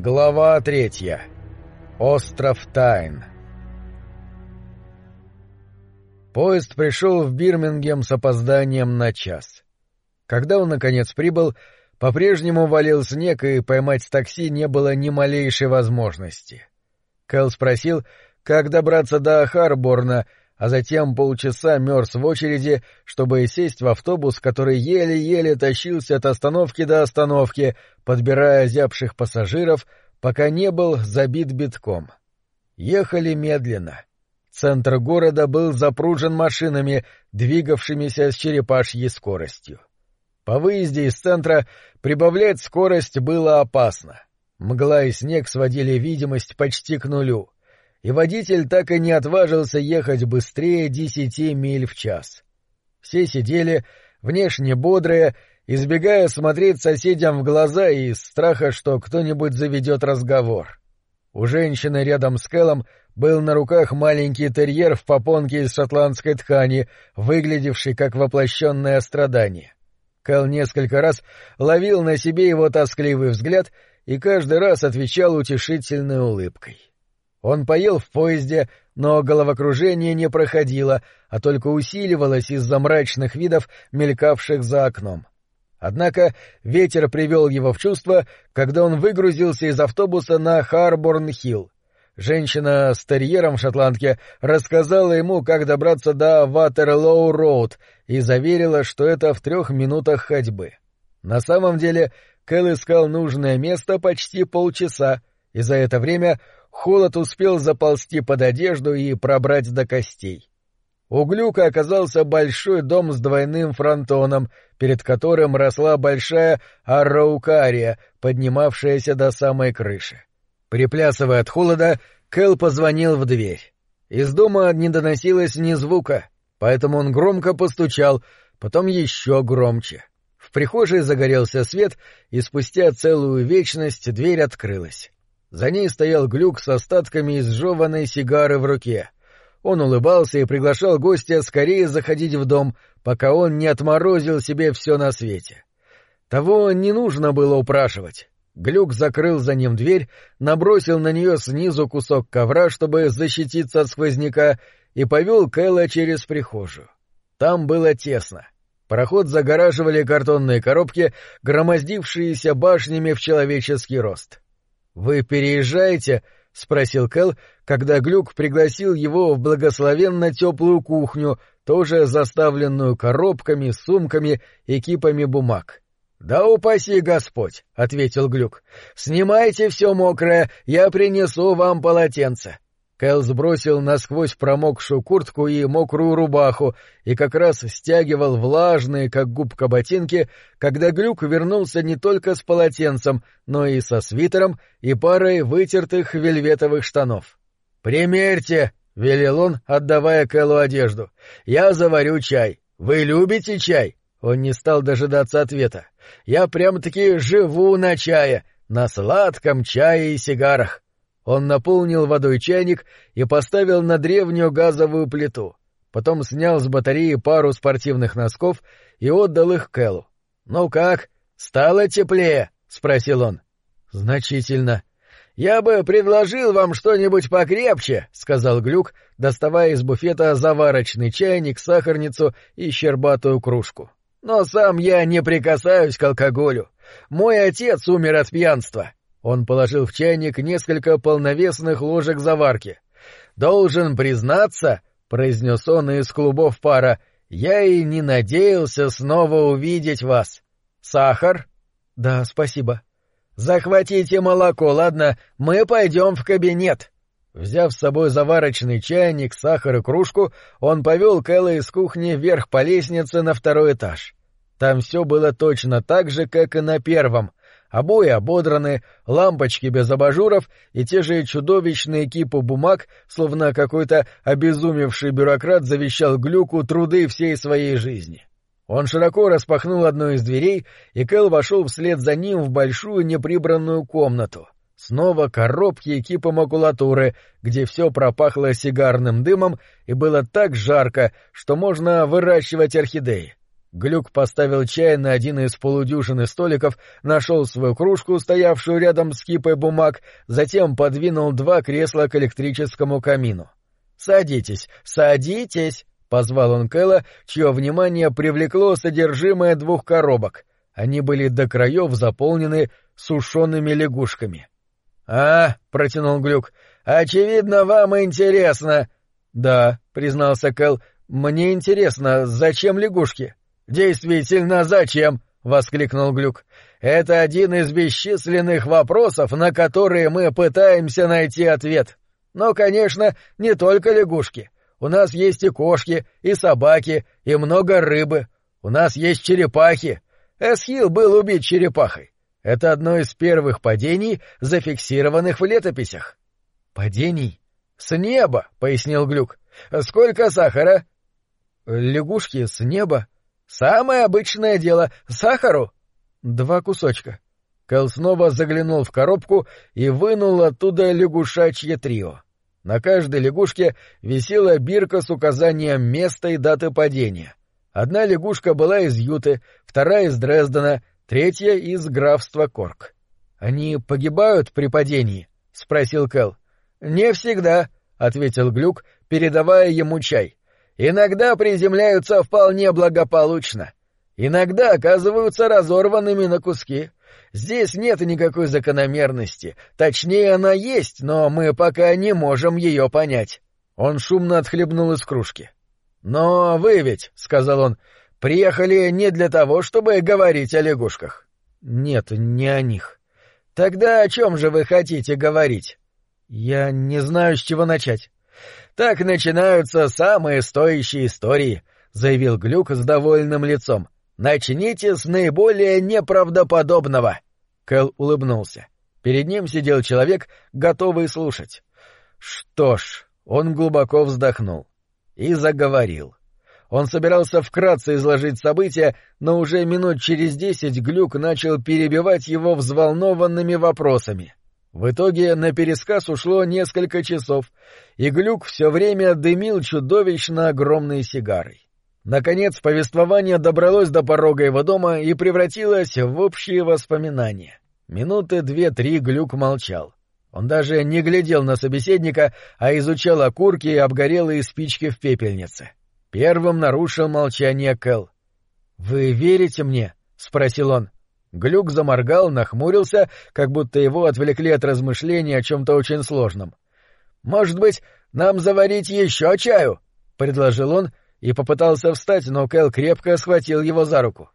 Глава третья. Остров Тайн. Поезд пришел в Бирмингем с опозданием на час. Когда он, наконец, прибыл, по-прежнему валил снег, и поймать такси не было ни малейшей возможности. Кэл спросил, как добраться до Харборна, а затем полчаса мерз в очереди, чтобы сесть в автобус, который еле-еле тащился от остановки до остановки, подбирая зябших пассажиров, пока не был забит битком. Ехали медленно. Центр города был запружен машинами, двигавшимися с черепашьей скоростью. По выезде из центра прибавлять скорость было опасно. Мгла и снег сводили видимость почти к нулю — и водитель так и не отважился ехать быстрее десяти миль в час. Все сидели, внешне бодрые, избегая смотреть соседям в глаза из страха, что кто-нибудь заведет разговор. У женщины рядом с Кэллом был на руках маленький терьер в попонке из шотландской ткани, выглядевший как воплощенное страдание. Кэл несколько раз ловил на себе его тоскливый взгляд и каждый раз отвечал утешительной улыбкой. Он поел в поезде, но головокружение не проходило, а только усиливалось из-за мрачных видов, мелькавших за окном. Однако ветер привел его в чувство, когда он выгрузился из автобуса на Харборн-Хилл. Женщина с терьером в шотландке рассказала ему, как добраться до Ватерлоу-Роуд, и заверила, что это в трех минутах ходьбы. На самом деле Кэл искал нужное место почти полчаса, и за это время Холод успел заползти под одежду и пробрать до костей. У Глюка оказался большой дом с двойным фронтоном, перед которым росла большая арраукария, поднимавшаяся до самой крыши. Приплясывая от холода, Кэл позвонил в дверь. Из дома не доносилось ни звука, поэтому он громко постучал, потом еще громче. В прихожей загорелся свет, и спустя целую вечность дверь открылась. За ней стоял глюк с остатками изжеванной сигары в руке. Он улыбался и приглашал гостя скорее заходить в дом, пока он не отморозил себе все на свете. Того не нужно было упрашивать. Глюк закрыл за ним дверь, набросил на нее снизу кусок ковра, чтобы защититься от сквозняка, и повел Кэлла через прихожую. Там было тесно. Проход загораживали картонные коробки, громоздившиеся башнями в человеческий рост. «Вы переезжаете?» — спросил Кэл, когда Глюк пригласил его в благословенно теплую кухню, тоже заставленную коробками, сумками и кипами бумаг. «Да упаси Господь!» — ответил Глюк. «Снимайте все мокрое, я принесу вам полотенце». Кэл сбросил насквозь промокшую куртку и мокрую рубаху и как раз стягивал влажные, как губка ботинки, когда Глюк вернулся не только с полотенцем, но и со свитером и парой вытертых вельветовых штанов. «Примерьте!» — велел он, отдавая Кэлу одежду. «Я заварю чай. Вы любите чай?» Он не стал дожидаться ответа. «Я прям-таки живу на чае, на сладком чае и сигарах». Он наполнил водой чайник и поставил на древнюю газовую плиту. Потом снял с батареи пару спортивных носков и отдал их Кэллу. «Ну как, стало теплее?» — спросил он. «Значительно». «Я бы предложил вам что-нибудь покрепче», — сказал Глюк, доставая из буфета заварочный чайник, сахарницу и щербатую кружку. «Но сам я не прикасаюсь к алкоголю. Мой отец умер от пьянства. Он положил в чайник несколько полновесных ложек заварки. «Должен признаться», — произнес он из клубов пара, — «я и не надеялся снова увидеть вас. Сахар?» «Да, спасибо». «Захватите молоко, ладно? Мы пойдем в кабинет». Взяв с собой заварочный чайник, сахар и кружку, он повел Кэлла из кухни вверх по лестнице на второй этаж. Там все было точно так же, как и на первом, Обои ободраны, лампочки без абажуров и те же чудовищные кипы бумаг, словно какой-то обезумевший бюрократ завещал Глюку труды всей своей жизни. Он широко распахнул одну из дверей, и Кэл вошел вслед за ним в большую неприбранную комнату. Снова коробки и кипы макулатуры, где все пропахло сигарным дымом и было так жарко, что можно выращивать орхидеи. Глюк поставил чай на один из полудюжины столиков, нашел свою кружку, стоявшую рядом с кипой бумаг, затем подвинул два кресла к электрическому камину. «Садитесь, садитесь!» — позвал он Кэлла, чье внимание привлекло содержимое двух коробок. Они были до краев заполнены сушеными лягушками. «А, — протянул Глюк, — очевидно, вам интересно!» «Да», — признался Кэл, — «мне интересно, зачем лягушки?» «Действительно, зачем?» — воскликнул Глюк. «Это один из бесчисленных вопросов, на которые мы пытаемся найти ответ. Но, конечно, не только лягушки. У нас есть и кошки, и собаки, и много рыбы. У нас есть черепахи. Эсхил был убит черепахой. Это одно из первых падений, зафиксированных в летописях. Падений? С неба, пояснил Глюк. Сколько сахара? Лягушки с неба? Самое обычное дело. Сахару? Два кусочка. Кэл снова заглянул в коробку и вынул оттуда лягушачье трио. На каждой лягушке висела бирка с указанием места и даты падения. Одна лягушка была из Юты, вторая из Дрездена, третья из графства Корк. — Они погибают при падении? — спросил Кэл. — Не всегда, — ответил Глюк, передавая ему чай. — Иногда приземляются вполне благополучно. Иногда оказываются разорванными на куски. Здесь нет никакой закономерности. Точнее, она есть, но мы пока не можем ее понять. Он шумно отхлебнул из кружки. Но вы ведь, — сказал он, — приехали не для того, чтобы говорить о лягушках. Нет, не о них. Тогда о чем же вы хотите говорить? Я не знаю, с чего начать. Так начинаются самые стоящие истории, — заявил Глюк с довольным лицом. Начните с наиболее неправдоподобного. Кэл улыбнулся. Перед ним сидел человек, готовый слушать. Что ж, он глубоко вздохнул и заговорил. Он собирался вкратце изложить события, но уже минут через десять Глюк начал перебивать его взволнованными вопросами. В итоге на пересказ ушло несколько часов, и Глюк все время дымил чудовищно огромной сигарой. Наконец, повествование добралось до порога его дома и превратилось в общие воспоминания. Минуты две-три Глюк молчал. Он даже не глядел на собеседника, а изучал окурки и обгорелые спички в пепельнице. Первым нарушил молчание Кэл. «Вы верите мне?» — спросил он. Глюк заморгал, нахмурился, как будто его отвлекли от размышлений о чем-то очень сложном. «Может быть, нам заварить еще чаю?» — предложил он и попытался встать, но Кэл крепко схватил его за руку.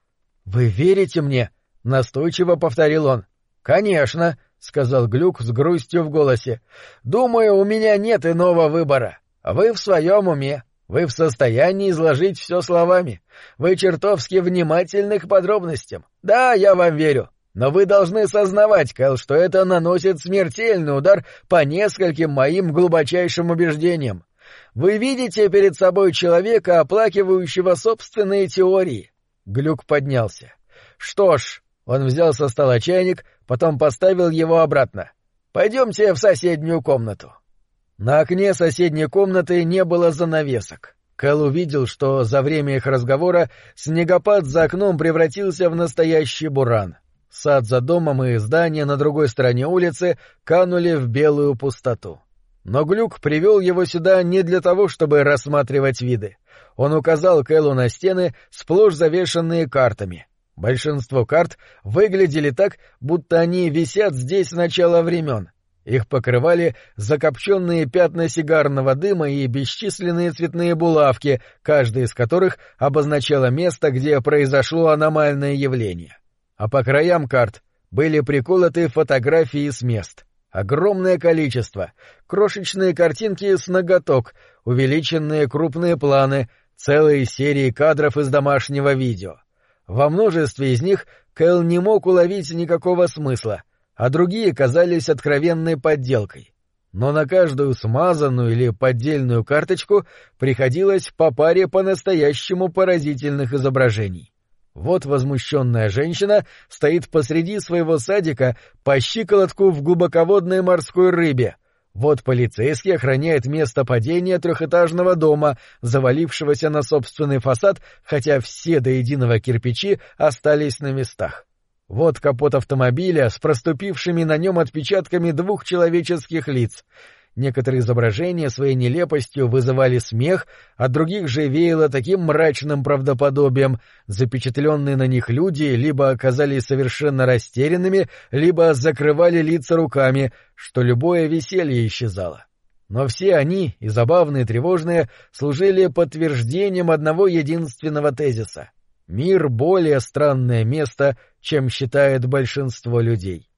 «Вы верите мне?» — настойчиво повторил он. «Конечно», — сказал Глюк с грустью в голосе. «Думаю, у меня нет иного выбора. Вы в своем уме. Вы в состоянии изложить все словами. Вы чертовски внимательны к подробностям. Да, я вам верю. Но вы должны сознавать, Кэл, что это наносит смертельный удар по нескольким моим глубочайшим убеждениям. Вы видите перед собой человека, оплакивающего собственные теории. Глюк поднялся. Что ж, он взял со стола чайник, потом поставил его обратно. Пойдемте в соседнюю комнату. На окне соседней комнаты не было занавесок. Кэл увидел, что за время их разговора снегопад за окном превратился в настоящий буран. Сад за домом и здание на другой стороне улицы канули в белую пустоту. Но Глюк привел его сюда не для того, чтобы рассматривать виды. Он указал Кэлу на стены, сплошь завешенные картами. Большинство карт выглядели так, будто они висят здесь с начала времен. Их покрывали закопченные пятна сигарного дыма и бесчисленные цветные булавки, каждая из которых обозначала место, где произошло аномальное явление. А по краям карт были приколоты фотографии с мест — Огромное количество, крошечные картинки с ноготок, увеличенные крупные планы, целые серии кадров из домашнего видео. Во множестве из них Кэл не мог уловить никакого смысла, а другие казались откровенной подделкой. Но на каждую смазанную или поддельную карточку приходилось по паре по-настоящему поразительных изображений. Вот возмущенная женщина стоит посреди своего садика по щиколотку в глубоководной морской рыбе. Вот полицейский охраняет место падения трехэтажного дома, завалившегося на собственный фасад, хотя все до единого кирпичи остались на местах. Вот капот автомобиля с проступившими на нем отпечатками двух человеческих лиц. Некоторые изображения своей нелепостью вызывали смех, а других же веяло таким мрачным правдоподобием. Запечатленные на них люди либо оказались совершенно растерянными, либо закрывали лица руками, что любое веселье исчезало. Но все они, и забавные, и тревожные, служили подтверждением одного единственного тезиса. Мир — более странное место, чем считает большинство людей.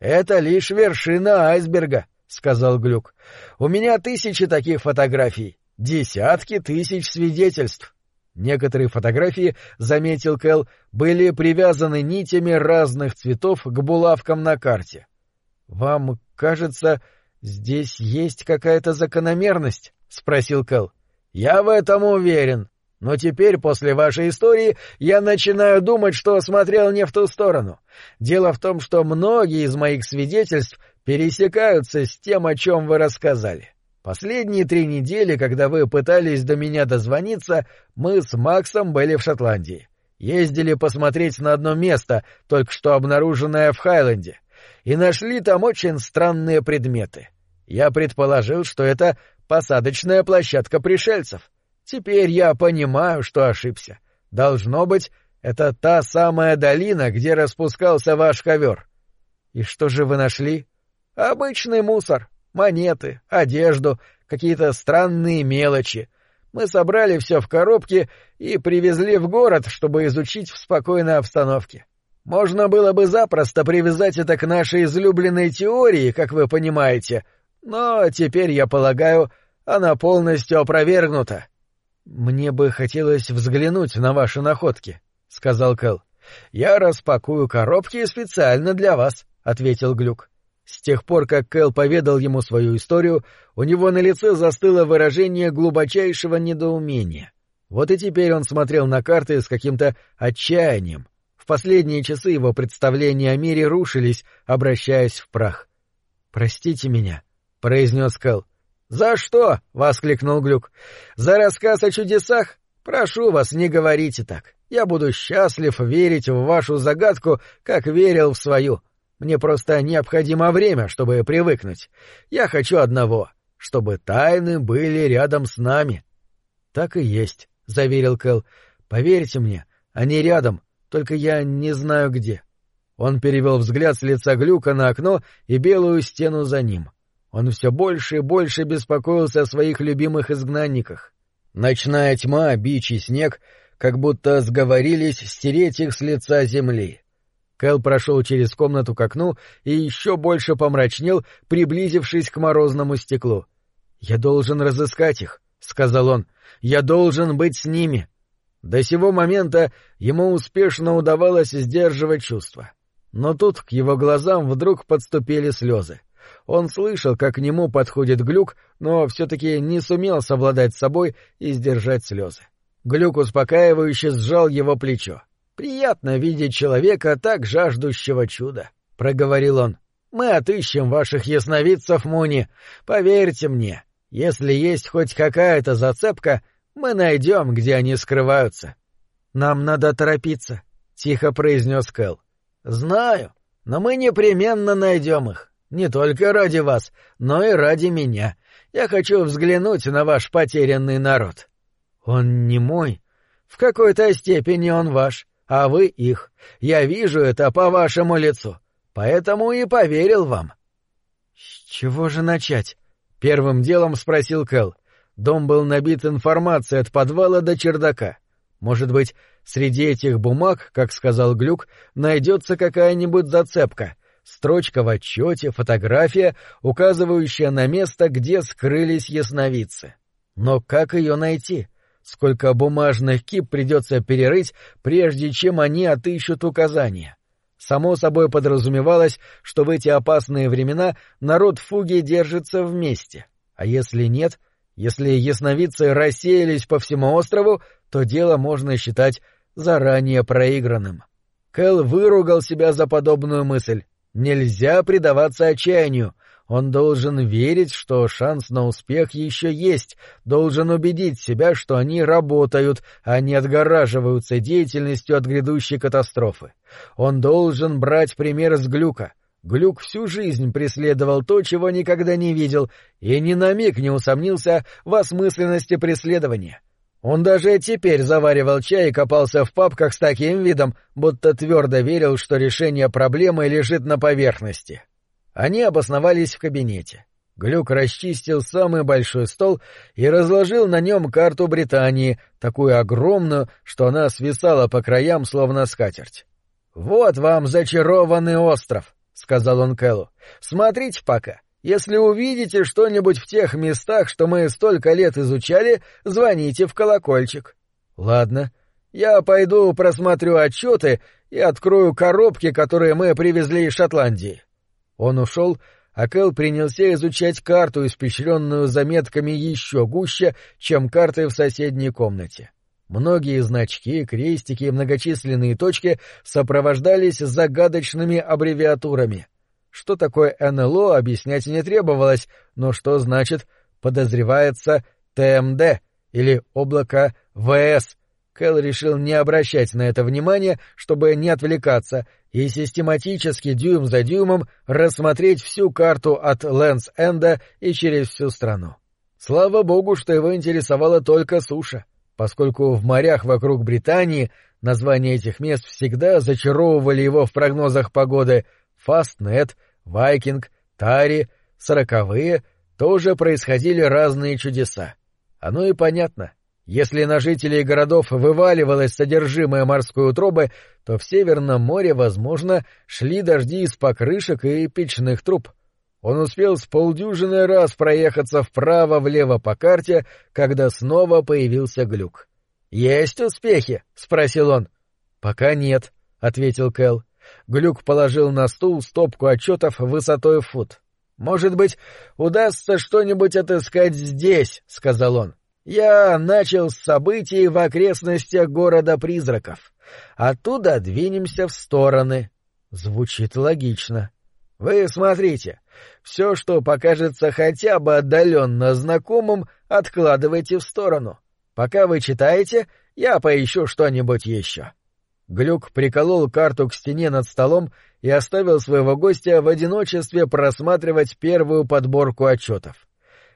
Это лишь вершина айсберга —— сказал Глюк. — У меня тысячи таких фотографий, десятки тысяч свидетельств. Некоторые фотографии, заметил Кэл, были привязаны нитями разных цветов к булавкам на карте. — Вам кажется, здесь есть какая-то закономерность? — спросил Кэл. — Я в этом уверен. Но теперь, после вашей истории, я начинаю думать, что смотрел не в ту сторону. Дело в том, что многие из моих свидетельств пересекаются с тем, о чем вы рассказали. Последние три недели, когда вы пытались до меня дозвониться, мы с Максом были в Шотландии. Ездили посмотреть на одно место, только что обнаруженное в Хайленде, и нашли там очень странные предметы. Я предположил, что это посадочная площадка пришельцев. Теперь я понимаю, что ошибся. Должно быть, это та самая долина, где распускался ваш ковер. И что же вы нашли? Обычный мусор, монеты, одежду, какие-то странные мелочи. Мы собрали все в коробке и привезли в город, чтобы изучить в спокойной обстановке. Можно было бы запросто привязать это к нашей излюбленной теории, как вы понимаете, но теперь, я полагаю, она полностью опровергнута. — Мне бы хотелось взглянуть на ваши находки, — сказал Кэл. — Я распакую коробки специально для вас, — ответил Глюк. С тех пор, как Кэл поведал ему свою историю, у него на лице застыло выражение глубочайшего недоумения. Вот и теперь он смотрел на карты с каким-то отчаянием. В последние часы его представления о мире рушились, обращаясь в прах. «Простите меня», — произнес Кэл. «За что?» — воскликнул Глюк. «За рассказ о чудесах? Прошу вас, не говорите так. Я буду счастлив верить в вашу загадку, как верил в свою. Мне просто необходимо время, чтобы привыкнуть. Я хочу одного — чтобы тайны были рядом с нами. — Так и есть, — заверил Кэл. — Поверьте мне, они рядом, только я не знаю где. Он перевел взгляд с лица Глюка на окно и белую стену за ним. Он все больше и больше беспокоился о своих любимых изгнанниках. Ночная тьма, бич и снег как будто сговорились стереть их с лица земли. Кэл прошел через комнату к окну и еще больше помрачнел, приблизившись к морозному стеклу. «Я должен разыскать их», — сказал он. «Я должен быть с ними». До сего момента ему успешно удавалось сдерживать чувства. Но тут к его глазам вдруг подступили слезы. Он слышал, как к нему подходит глюк, но все-таки не сумел совладать с собой и сдержать слезы. Глюк успокаивающе сжал его плечо. Приятно видеть человека, так жаждущего чуда, — проговорил он. — Мы отыщем ваших ясновидцев, Муни. Поверьте мне, если есть хоть какая-то зацепка, мы найдем, где они скрываются. — Нам надо торопиться, — тихо произнес Кэл. — Знаю, но мы непременно найдем их. Не только ради вас, но и ради меня. Я хочу взглянуть на ваш потерянный народ. — Он не мой. В какой-то степени он ваш а вы их. Я вижу это по вашему лицу, поэтому и поверил вам. — С чего же начать? — первым делом спросил Кэл. Дом был набит информацией от подвала до чердака. Может быть, среди этих бумаг, как сказал Глюк, найдется какая-нибудь зацепка, строчка в отчете, фотография, указывающая на место, где скрылись ясновидцы. Но как ее найти? — сколько бумажных кип придется перерыть, прежде чем они отыщут указания. Само собой подразумевалось, что в эти опасные времена народ фуги держится вместе. А если нет, если ясновидцы рассеялись по всему острову, то дело можно считать заранее проигранным. Кэл выругал себя за подобную мысль. Нельзя предаваться отчаянию. Он должен верить, что шанс на успех еще есть, должен убедить себя, что они работают, а не отгораживаются деятельностью от грядущей катастрофы. Он должен брать пример с Глюка. Глюк всю жизнь преследовал то, чего никогда не видел, и ни на миг не усомнился в осмысленности преследования. Он даже теперь заваривал чай и копался в папках с таким видом, будто твердо верил, что решение проблемы лежит на поверхности. Они обосновались в кабинете. Глюк расчистил самый большой стол и разложил на нем карту Британии, такую огромную, что она свисала по краям, словно скатерть. «Вот вам зачарованный остров», — сказал он Кэллу. «Смотрите пока. Если увидите что-нибудь в тех местах, что мы столько лет изучали, звоните в колокольчик». «Ладно. Я пойду просмотрю отчеты и открою коробки, которые мы привезли из Шотландии». Он ушел, а Кэл принялся изучать карту, испещренную заметками еще гуще, чем карты в соседней комнате. Многие значки, крестики и многочисленные точки сопровождались загадочными аббревиатурами. Что такое НЛО, объяснять не требовалось, но что значит «подозревается ТМД» или «облако ВС», Кэл решил не обращать на это внимания, чтобы не отвлекаться, и систематически дюйм за дюймом рассмотреть всю карту от Лэнс-Энда и через всю страну. Слава богу, что его интересовала только суша, поскольку в морях вокруг Британии названия этих мест всегда зачаровывали его в прогнозах погоды Фастнет, Вайкинг, Тари, Сороковые, тоже происходили разные чудеса. Оно и понятно. Если на жителей городов вываливалось содержимое морской утробы, то в Северном море, возможно, шли дожди из покрышек и печных труб. Он успел с полдюжины раз проехаться вправо-влево по карте, когда снова появился глюк. «Есть успехи?» — спросил он. «Пока нет», — ответил Кэл. Глюк положил на стул стопку отчетов высотой в фут. «Может быть, удастся что-нибудь отыскать здесь», — сказал он. Я начал с событий в окрестностях города-призраков. Оттуда двинемся в стороны. Звучит логично. Вы смотрите, все, что покажется хотя бы отдаленно знакомым, откладывайте в сторону. Пока вы читаете, я поищу что-нибудь еще. Глюк приколол карту к стене над столом и оставил своего гостя в одиночестве просматривать первую подборку отчетов.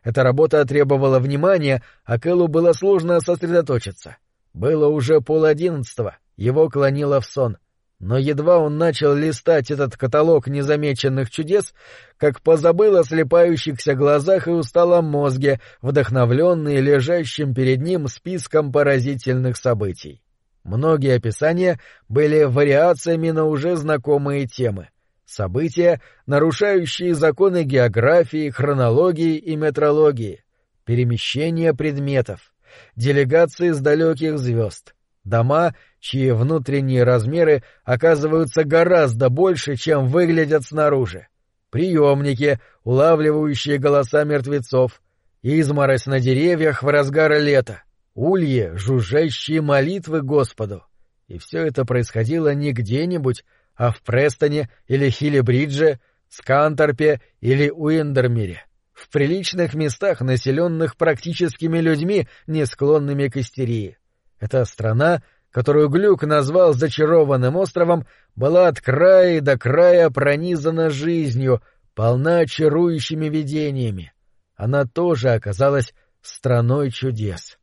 Эта работа требовала внимания, а Кэллу было сложно сосредоточиться. Было уже пол одиннадцатого, его клонило в сон. Но едва он начал листать этот каталог незамеченных чудес, как позабыл о слепающихся глазах и усталом мозге, вдохновленный лежащим перед ним списком поразительных событий. Многие описания были вариациями на уже знакомые темы — события, нарушающие законы географии, хронологии и метрологии, перемещение предметов, делегации с далеких звезд, дома, чьи внутренние размеры оказываются гораздо больше, чем выглядят снаружи, приемники, улавливающие голоса мертвецов, изморозь на деревьях в разгар лета, ульи, жужжащие молитвы Господу. И все это происходило не где-нибудь, а в Престоне или Хилли-Бридже, Сканторпе или Уиндермире, в приличных местах, населенных практическими людьми, не склонными к истерии. Эта страна, которую Глюк назвал зачарованным островом, была от края до края пронизана жизнью, полна чарующими видениями. Она тоже оказалась страной чудес.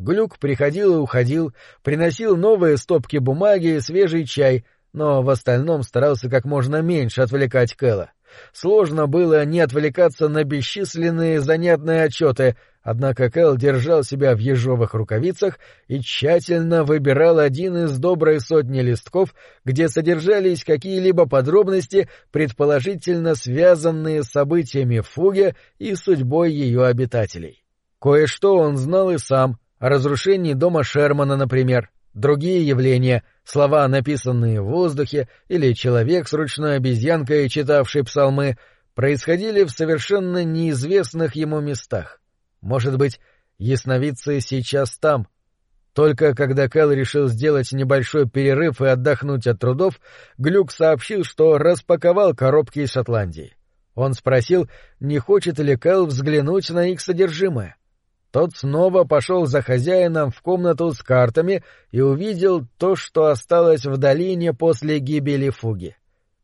Глюк приходил и уходил, приносил новые стопки бумаги и свежий чай — но в остальном старался как можно меньше отвлекать Кэла. Сложно было не отвлекаться на бесчисленные занятные отчеты, однако Кэл держал себя в ежовых рукавицах и тщательно выбирал один из доброй сотни листков, где содержались какие-либо подробности, предположительно связанные с событиями в фуге и судьбой ее обитателей. Кое-что он знал и сам, о разрушении дома Шермана, например, другие явления — Слова, написанные в воздухе, или человек с ручной обезьянкой, читавший псалмы, происходили в совершенно неизвестных ему местах. Может быть, ясновидцы сейчас там. Только когда Кэл решил сделать небольшой перерыв и отдохнуть от трудов, Глюк сообщил, что распаковал коробки из Шотландии. Он спросил, не хочет ли Кэл взглянуть на их содержимое. Тот снова пошел за хозяином в комнату с картами и увидел то, что осталось в долине после гибели фуги.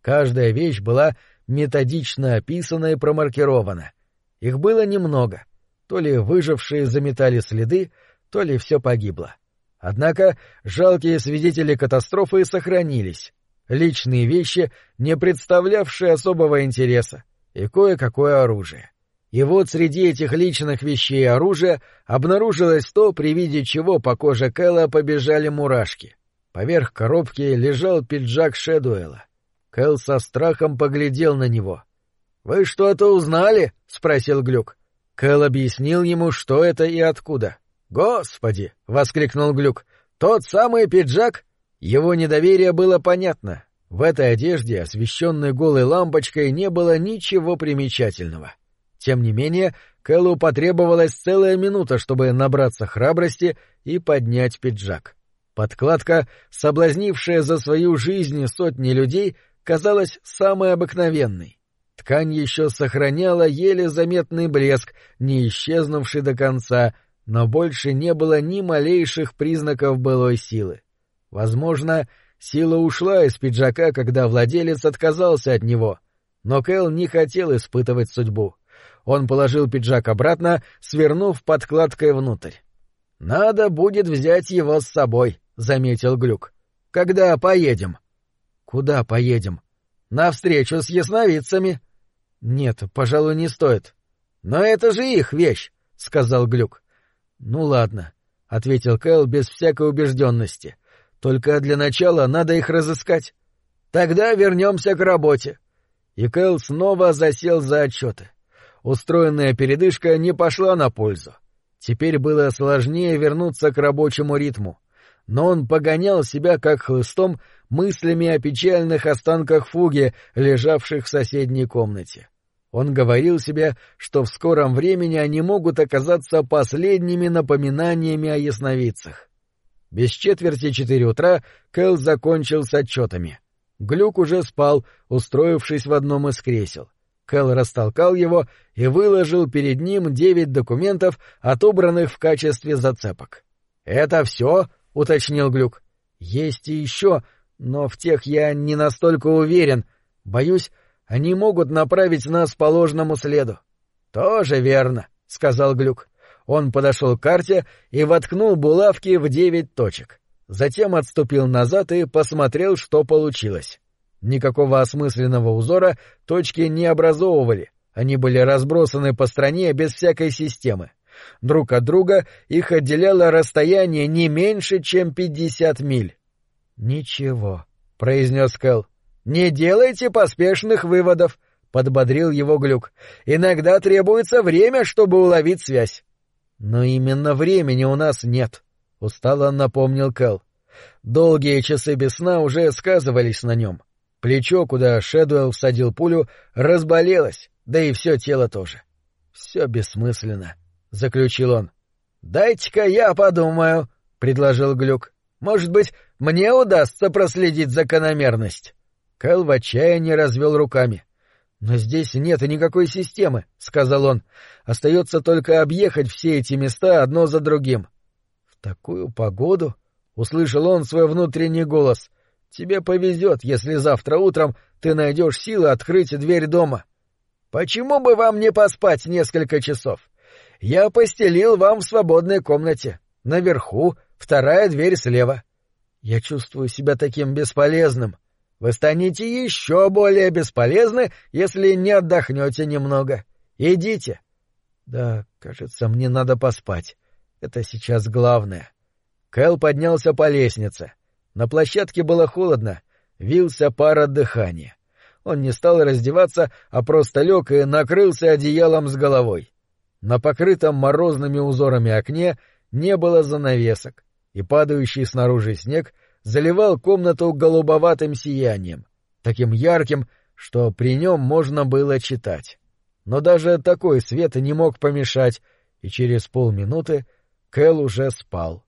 Каждая вещь была методично описана и промаркирована. Их было немного. То ли выжившие заметали следы, то ли все погибло. Однако жалкие свидетели катастрофы сохранились. Личные вещи, не представлявшие особого интереса, и кое-какое оружие. И вот среди этих личных вещей и оружия обнаружилось то, при виде чего по коже Кэлла побежали мурашки. Поверх коробки лежал пиджак Шэдуэла. Кэл со страхом поглядел на него. — Вы что-то узнали? — спросил Глюк. Кэл объяснил ему, что это и откуда. «Господи!» — воскликнул Глюк. «Тот самый пиджак?» Его недоверие было понятно. В этой одежде, освещенной голой лампочкой, не было ничего примечательного. Тем не менее, Кэллу потребовалась целая минута, чтобы набраться храбрости и поднять пиджак. Подкладка, соблазнившая за свою жизнь сотни людей, казалась самой обыкновенной. Ткань еще сохраняла еле заметный блеск, не исчезнувший до конца — но больше не было ни малейших признаков былой силы. Возможно, сила ушла из пиджака, когда владелец отказался от него, но Кэл не хотел испытывать судьбу. Он положил пиджак обратно, свернув подкладкой внутрь. — Надо будет взять его с собой, — заметил Глюк. — Когда поедем? — Куда поедем? — На встречу с ясновидцами. — Нет, пожалуй, не стоит. — Но это же их вещь, — сказал Глюк. Ну ладно, ответил Кэл без всякой убежденности. Только для начала надо их разыскать. Тогда вернемся к работе. И Кэл снова засел за отчеты. Устроенная передышка не пошла на пользу. Теперь было сложнее вернуться к рабочему ритму. Но он погонял себя как хлыстом мыслями о печальных останках фуги, лежавших в соседней комнате. Он говорил себе, что в скором времени они могут оказаться последними напоминаниями о ясновидцах. Без четверти четыре утра Кэл закончил с отчетами. Глюк уже спал, устроившись в одном из кресел. Кэл растолкал его и выложил перед ним девять документов, отобранных в качестве зацепок. — Это все? — уточнил Глюк. — Есть и еще, но в тех я не настолько уверен. Боюсь, они могут направить нас по ложному следу. — Тоже верно, — сказал Глюк. Он подошел к карте и воткнул булавки в девять точек. Затем отступил назад и посмотрел, что получилось. Никакого осмысленного узора точки не образовывали, они были разбросаны по стране без всякой системы. Друг от друга их отделяло расстояние не меньше, чем пятьдесят миль. — Ничего, — произнес Кэл. «Не делайте поспешных выводов», — подбодрил его Глюк. «Иногда требуется время, чтобы уловить связь». «Но именно времени у нас нет», — устало напомнил Кэл. Долгие часы без сна уже сказывались на нем. Плечо, куда Шэдуэлл всадил пулю, разболелось, да и все тело тоже. «Все бессмысленно», — заключил он. «Дайте-ка я подумаю», — предложил Глюк. «Может быть, мне удастся проследить закономерность». Кэл в отчаянии развел руками. «Но здесь нет никакой системы», — сказал он. «Остается только объехать все эти места одно за другим». «В такую погоду?» — услышал он свой внутренний голос. «Тебе повезет, если завтра утром ты найдешь силы открыть дверь дома». «Почему бы вам не поспать несколько часов? Я постелил вам в свободной комнате. Наверху, вторая дверь слева». «Я чувствую себя таким бесполезным», вы станете еще более бесполезны, если не отдохнете немного. Идите. Да, кажется, мне надо поспать. Это сейчас главное. Кэл поднялся по лестнице. На площадке было холодно, вился пар от дыхания. Он не стал раздеваться, а просто лег и накрылся одеялом с головой. На покрытом морозными узорами окне не было занавесок, и падающий снаружи снег — заливал комнату голубоватым сиянием, таким ярким, что при нем можно было читать. Но даже такой свет не мог помешать, и через полминуты Кэл уже спал.